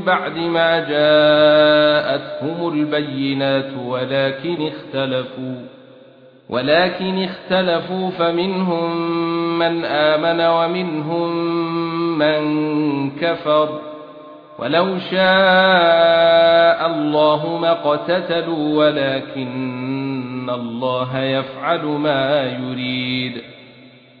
بعد ما جاءتهم البينات ولكن اختلفوا. ولكن اختلفوا فمنهم من آمن ومنهم من كفر. ولو شاء الله ما قتتلوا ولكن الله يفعل ما يريد.